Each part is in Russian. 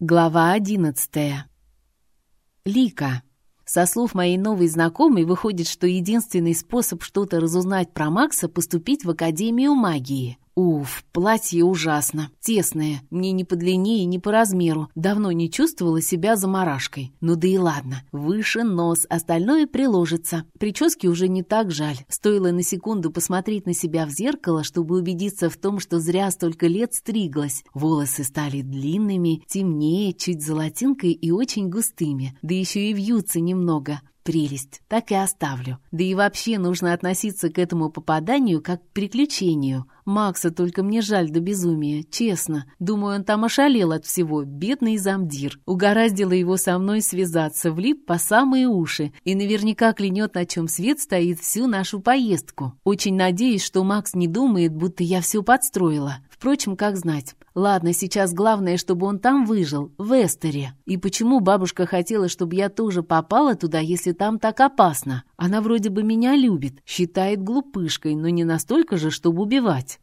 Глава одиннадцатая. Лика. Со слов моей новой знакомой выходит, что единственный способ что-то разузнать про Макса — поступить в Академию магии. Уф, платье ужасно, тесное, мне не по длине и не по размеру. Давно не чувствовала себя заморашкой. Ну да и ладно, выше нос, остальное приложится. Прически уже не так жаль. Стоило на секунду посмотреть на себя в зеркало, чтобы убедиться в том, что зря столько лет стриглась. Волосы стали длинными, темнее, чуть золотинкой и очень густыми. Да еще и вьются немного. Прелесть, так и оставлю. Да и вообще нужно относиться к этому попаданию как к приключению. Макса только мне жаль до безумия, честно. Думаю, он там ошалел от всего, бедный замдир. Угораздило его со мной связаться, влип по самые уши и наверняка клянет, на чем свет стоит всю нашу поездку. Очень надеюсь, что Макс не думает, будто я все подстроила. Впрочем, как знать. Ладно, сейчас главное, чтобы он там выжил, в Эстере. И почему бабушка хотела, чтобы я тоже попала туда, если там так опасно? Она вроде бы меня любит, считает глупышкой, но не настолько же, чтобы убивать.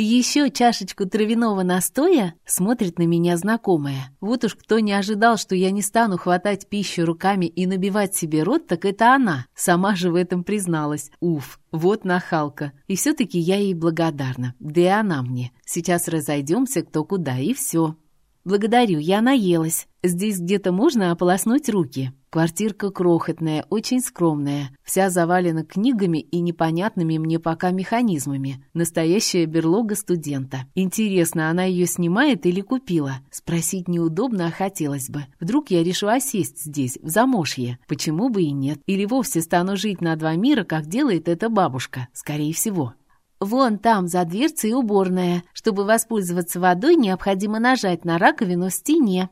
«Еще чашечку травяного настоя?» — смотрит на меня знакомая. Вот уж кто не ожидал, что я не стану хватать пищу руками и набивать себе рот, так это она. Сама же в этом призналась. Уф, вот нахалка. И все-таки я ей благодарна. Да и она мне. Сейчас разойдемся кто куда, и все. «Благодарю, я наелась. Здесь где-то можно ополоснуть руки». Квартирка крохотная, очень скромная, вся завалена книгами и непонятными мне пока механизмами. Настоящая берлога студента. Интересно, она ее снимает или купила? Спросить неудобно, а хотелось бы. Вдруг я решу осесть здесь, в Замошье. Почему бы и нет? Или вовсе стану жить на два мира, как делает эта бабушка? Скорее всего. Вон там, за дверцей, уборная. Чтобы воспользоваться водой, необходимо нажать на раковину в стене.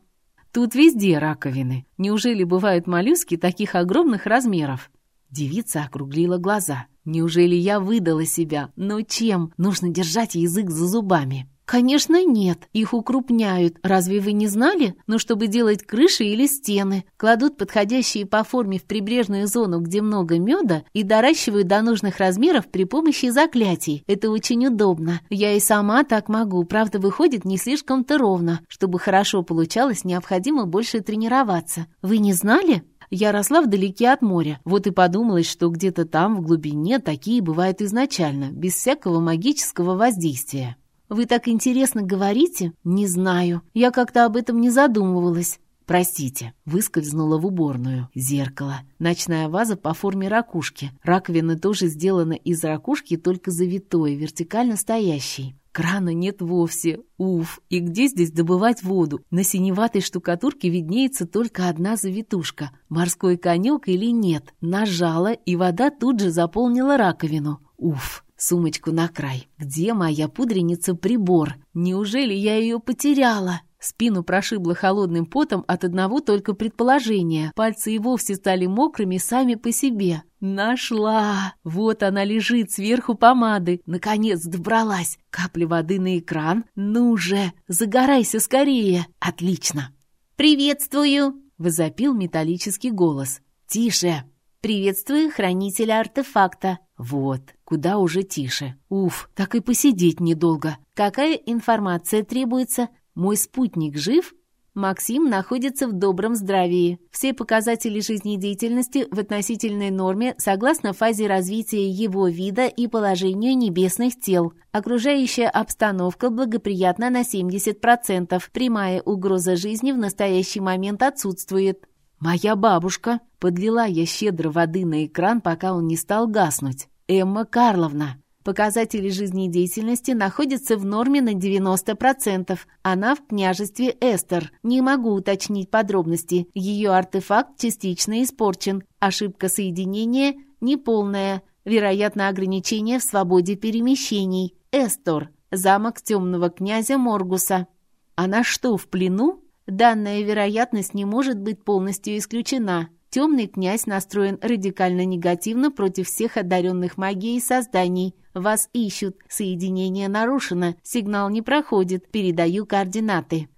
Тут везде раковины. Неужели бывают моллюски таких огромных размеров? Девица округлила глаза. Неужели я выдала себя? Но чем? Нужно держать язык за зубами. «Конечно нет, их укрупняют. Разве вы не знали? Но чтобы делать крыши или стены, кладут подходящие по форме в прибрежную зону, где много меда, и доращивают до нужных размеров при помощи заклятий. Это очень удобно. Я и сама так могу, правда, выходит не слишком-то ровно. Чтобы хорошо получалось, необходимо больше тренироваться. Вы не знали?» Я росла вдалеке от моря, вот и подумалось, что где-то там, в глубине, такие бывают изначально, без всякого магического воздействия. «Вы так интересно говорите?» «Не знаю. Я как-то об этом не задумывалась». «Простите», выскользнула в уборную. Зеркало. Ночная ваза по форме ракушки. Раковина тоже сделана из ракушки, только завитой, вертикально стоящей. Крана нет вовсе. Уф, и где здесь добывать воду? На синеватой штукатурке виднеется только одна завитушка. Морской конек или нет? Нажала, и вода тут же заполнила раковину. Уф, сумочку на край. Где моя пудреница-прибор? Неужели я ее потеряла? Спину прошибло холодным потом от одного только предположения. Пальцы и вовсе стали мокрыми сами по себе. Нашла! Вот она лежит сверху помады. Наконец добралась. Капли воды на экран. Ну же, загорайся скорее. Отлично. «Приветствую!» — возопил металлический голос. «Тише!» «Приветствую хранителя артефакта». «Вот, куда уже тише. Уф, так и посидеть недолго. Какая информация требуется? Мой спутник жив?» Максим находится в добром здравии. Все показатели жизнедеятельности в относительной норме согласно фазе развития его вида и положению небесных тел. Окружающая обстановка благоприятна на 70%. Прямая угроза жизни в настоящий момент отсутствует. «Моя бабушка!» Подлила я щедро воды на экран, пока он не стал гаснуть. «Эмма Карловна!» Показатели жизнедеятельности находятся в норме на 90%. Она в княжестве Эстер. Не могу уточнить подробности. Ее артефакт частично испорчен. Ошибка соединения неполная. Вероятно, ограничение в свободе перемещений. Эстор. Замок темного князя Моргуса. Она что, в плену? Данная вероятность не может быть полностью исключена. Темный князь настроен радикально негативно против всех одаренных магией созданий. Вас ищут, соединение нарушено, сигнал не проходит, передаю координаты.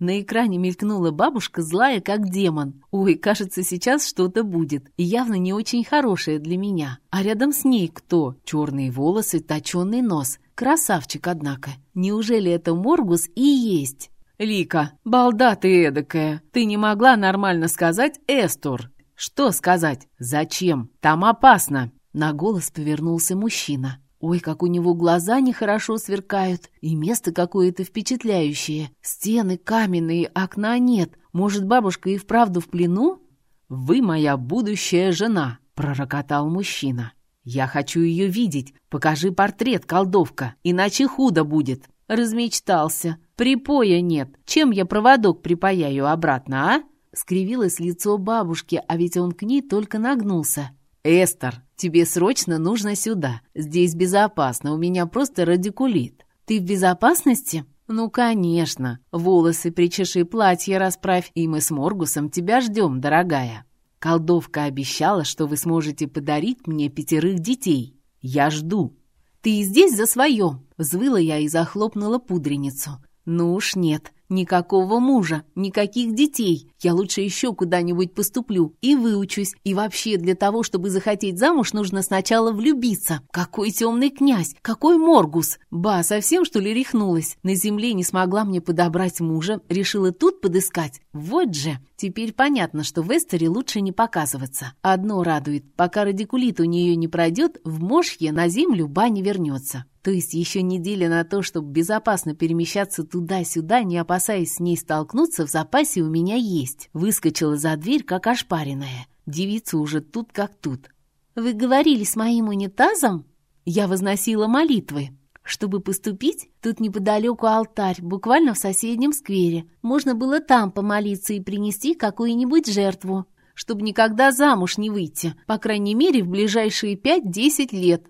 На экране мелькнула бабушка, злая как демон. Ой, кажется, сейчас что-то будет. Явно не очень хорошее для меня. А рядом с ней кто? Черные волосы, точеный нос. Красавчик, однако. Неужели это Моргус и есть? «Лика, балда ты эдакая! Ты не могла нормально сказать «Эстур»?» «Что сказать? Зачем? Там опасно!» На голос повернулся мужчина. Ой, как у него глаза нехорошо сверкают, и место какое-то впечатляющее. Стены каменные, окна нет. Может, бабушка и вправду в плену? «Вы моя будущая жена», — пророкотал мужчина. «Я хочу ее видеть. Покажи портрет, колдовка, иначе худо будет». Размечтался. Припоя нет. Чем я проводок припаяю обратно, а? Скривилось лицо бабушки, а ведь он к ней только нагнулся. «Эстер, тебе срочно нужно сюда. Здесь безопасно, у меня просто радикулит». «Ты в безопасности?» «Ну, конечно. Волосы причеши, платье расправь, и мы с Моргусом тебя ждем, дорогая». Колдовка обещала, что вы сможете подарить мне пятерых детей. Я жду. «Ты здесь за свое!» — взвыла я и захлопнула пудреницу. «Ну уж нет, Никакого мужа, никаких детей. Я лучше еще куда-нибудь поступлю и выучусь. И вообще для того, чтобы захотеть замуж, нужно сначала влюбиться. Какой темный князь, какой Моргус. Ба, совсем что ли рехнулась? На земле не смогла мне подобрать мужа, решила тут подыскать. Вот же. Теперь понятно, что в Эстере лучше не показываться. Одно радует, пока радикулит у нее не пройдет, в Мошье на землю ба не вернется. То есть еще неделя на то, чтобы безопасно перемещаться туда-сюда, не опасаясь с ней столкнуться, в запасе у меня есть. Выскочила за дверь, как ошпаренная. Девица уже тут как тут. «Вы говорили с моим унитазом?» Я возносила молитвы. Чтобы поступить, тут неподалеку алтарь, буквально в соседнем сквере. Можно было там помолиться и принести какую-нибудь жертву, чтобы никогда замуж не выйти, по крайней мере, в ближайшие пять-десять лет.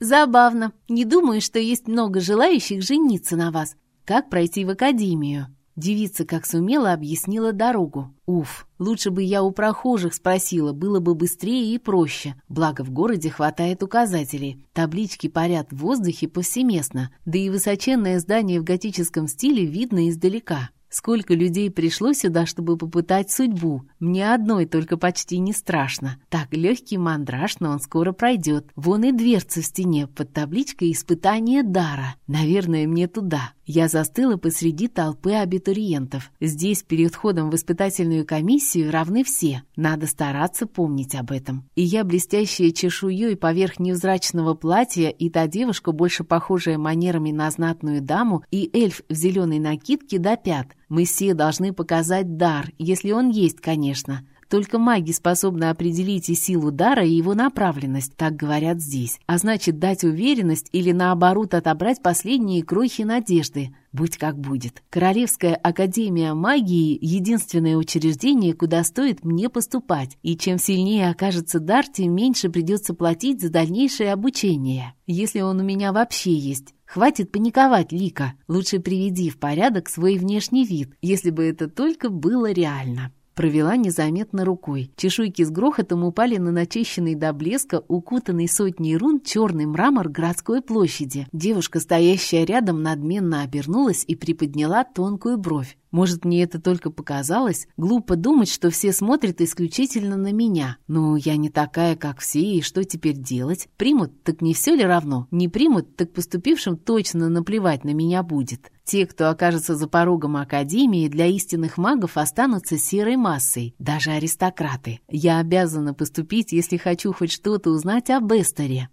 «Забавно. Не думаю, что есть много желающих жениться на вас. Как пройти в академию?» Девица как сумела объяснила дорогу. Уф, лучше бы я у прохожих спросила, было бы быстрее и проще. Благо в городе хватает указателей. Таблички парят в воздухе повсеместно, да и высоченное здание в готическом стиле видно издалека. Сколько людей пришло сюда, чтобы попытать судьбу. Мне одной только почти не страшно. Так, легкий мандраж, но он скоро пройдет. Вон и дверца в стене под табличкой «Испытание дара». Наверное, мне туда. Я застыла посреди толпы абитуриентов. Здесь перед входом в испытательную комиссию равны все. Надо стараться помнить об этом. И я, блестящая чешуей поверх невзрачного платья, и та девушка, больше похожая манерами на знатную даму, и эльф в зеленой накидке до пят. Мы все должны показать дар, если он есть, конечно. Только маги способны определить и силу дара, и его направленность, так говорят здесь. А значит, дать уверенность или, наоборот, отобрать последние крохи надежды. Будь как будет. Королевская академия магии — единственное учреждение, куда стоит мне поступать. И чем сильнее окажется дар, тем меньше придется платить за дальнейшее обучение. Если он у меня вообще есть. Хватит паниковать, Лика. Лучше приведи в порядок свой внешний вид, если бы это только было реально. Провела незаметно рукой. Чешуйки с грохотом упали на начищенный до блеска, укутанный сотней рун черный мрамор городской площади. Девушка, стоящая рядом, надменно обернулась и приподняла тонкую бровь. Может, мне это только показалось? Глупо думать, что все смотрят исключительно на меня. Ну, я не такая, как все, и что теперь делать? Примут, так не все ли равно? Не примут, так поступившим точно наплевать на меня будет. Те, кто окажется за порогом Академии, для истинных магов останутся серой массой, даже аристократы. Я обязана поступить, если хочу хоть что-то узнать об Эстере.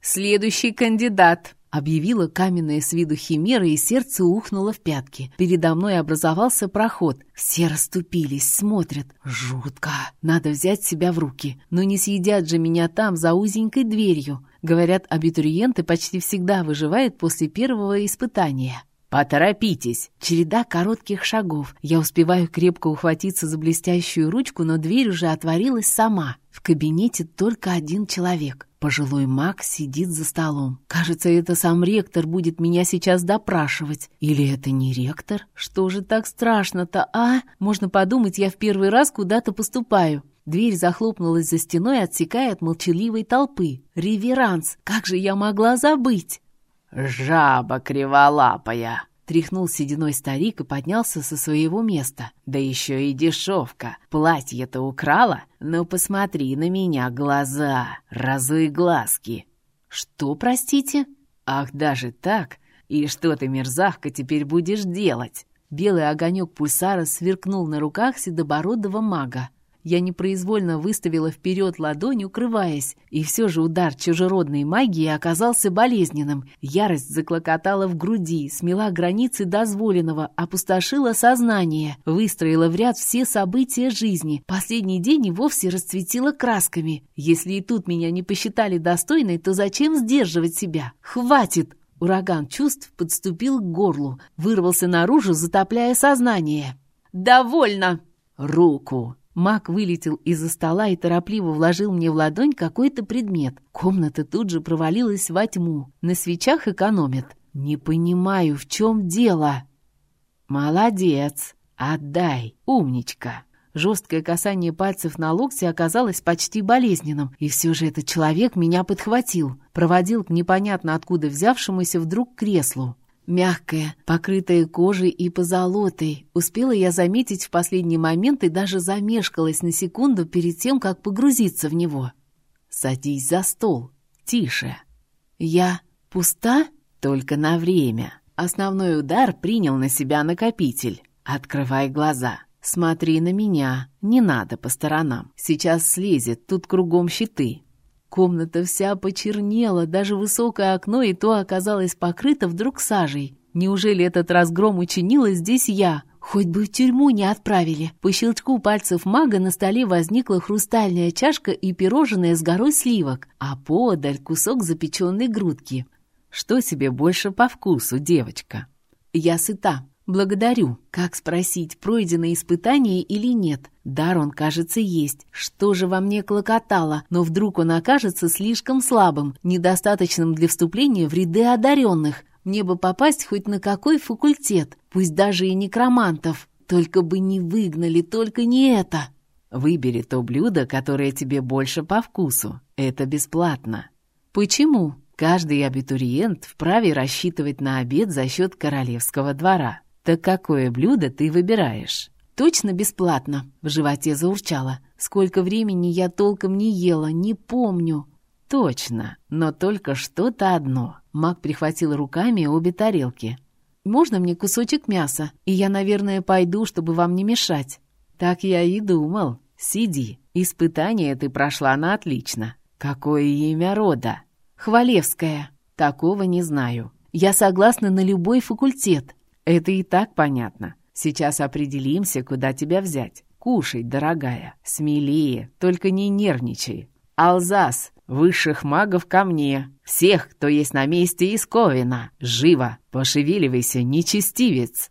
«Следующий кандидат», Объявила каменная с виду химера, и сердце ухнуло в пятки. Передо мной образовался проход. Все расступились, смотрят. Жутко. Надо взять себя в руки. Но не съедят же меня там, за узенькой дверью. Говорят, абитуриенты почти всегда выживают после первого испытания. «Поторопитесь!» Череда коротких шагов. Я успеваю крепко ухватиться за блестящую ручку, но дверь уже отворилась сама. В кабинете только один человек. Пожилой маг сидит за столом. Кажется, это сам ректор будет меня сейчас допрашивать. Или это не ректор? Что же так страшно-то, а? Можно подумать, я в первый раз куда-то поступаю. Дверь захлопнулась за стеной, отсекая от молчаливой толпы. Реверанс! Как же я могла забыть? «Жаба криволапая!» Тряхнул сединой старик и поднялся со своего места. Да еще и дешевка. Платье-то украла? Ну, посмотри на меня, глаза, разуй глазки. Что, простите? Ах, даже так? И что ты, мерзавка, теперь будешь делать? Белый огонек пульсара сверкнул на руках седобородого мага. Я непроизвольно выставила вперед ладонь, укрываясь, и все же удар чужеродной магии оказался болезненным. Ярость заклокотала в груди, смела границы дозволенного, опустошила сознание, выстроила в ряд все события жизни. Последний день и вовсе расцветила красками. Если и тут меня не посчитали достойной, то зачем сдерживать себя? Хватит! Ураган чувств подступил к горлу, вырвался наружу, затопляя сознание. «Довольно!» «Руку!» Маг вылетел из-за стола и торопливо вложил мне в ладонь какой-то предмет. Комната тут же провалилась во тьму. На свечах экономят. Не понимаю, в чем дело. Молодец. Отдай, умничка. Жесткое касание пальцев на локте оказалось почти болезненным, и все же этот человек меня подхватил, проводил к непонятно откуда взявшемуся вдруг креслу. Мягкое, покрытое кожей и позолотой. Успела я заметить в последний момент и даже замешкалась на секунду перед тем, как погрузиться в него. «Садись за стол. Тише». «Я пуста?» «Только на время». Основной удар принял на себя накопитель. «Открывай глаза. Смотри на меня. Не надо по сторонам. Сейчас слезет, тут кругом щиты. Комната вся почернела, даже высокое окно и то оказалось покрыто вдруг сажей. Неужели этот разгром учинила здесь я? Хоть бы в тюрьму не отправили. По щелчку пальцев мага на столе возникла хрустальная чашка и пирожное с горой сливок, а подаль кусок запеченной грудки. Что себе больше по вкусу, девочка? Я сыта. «Благодарю. Как спросить, пройдено испытание или нет? Дар он, кажется, есть. Что же во мне клокотало? Но вдруг он окажется слишком слабым, недостаточным для вступления в ряды одаренных. Мне бы попасть хоть на какой факультет, пусть даже и некромантов. Только бы не выгнали, только не это!» «Выбери то блюдо, которое тебе больше по вкусу. Это бесплатно». «Почему?» Каждый абитуриент вправе рассчитывать на обед за счет королевского двора. «Так какое блюдо ты выбираешь?» «Точно бесплатно?» — в животе заурчало. «Сколько времени я толком не ела, не помню». «Точно, но только что-то одно». Мак прихватил руками обе тарелки. «Можно мне кусочек мяса? И я, наверное, пойду, чтобы вам не мешать». «Так я и думал. Сиди. Испытание ты прошла на отлично. Какое имя рода?» «Хвалевская». «Такого не знаю. Я согласна на любой факультет. Это и так понятно. Сейчас определимся, куда тебя взять. Кушай, дорогая, смелее, только не нервничай. Алзас, высших магов ко мне. Всех, кто есть на месте из Ковина. Живо, пошевеливайся, нечестивец.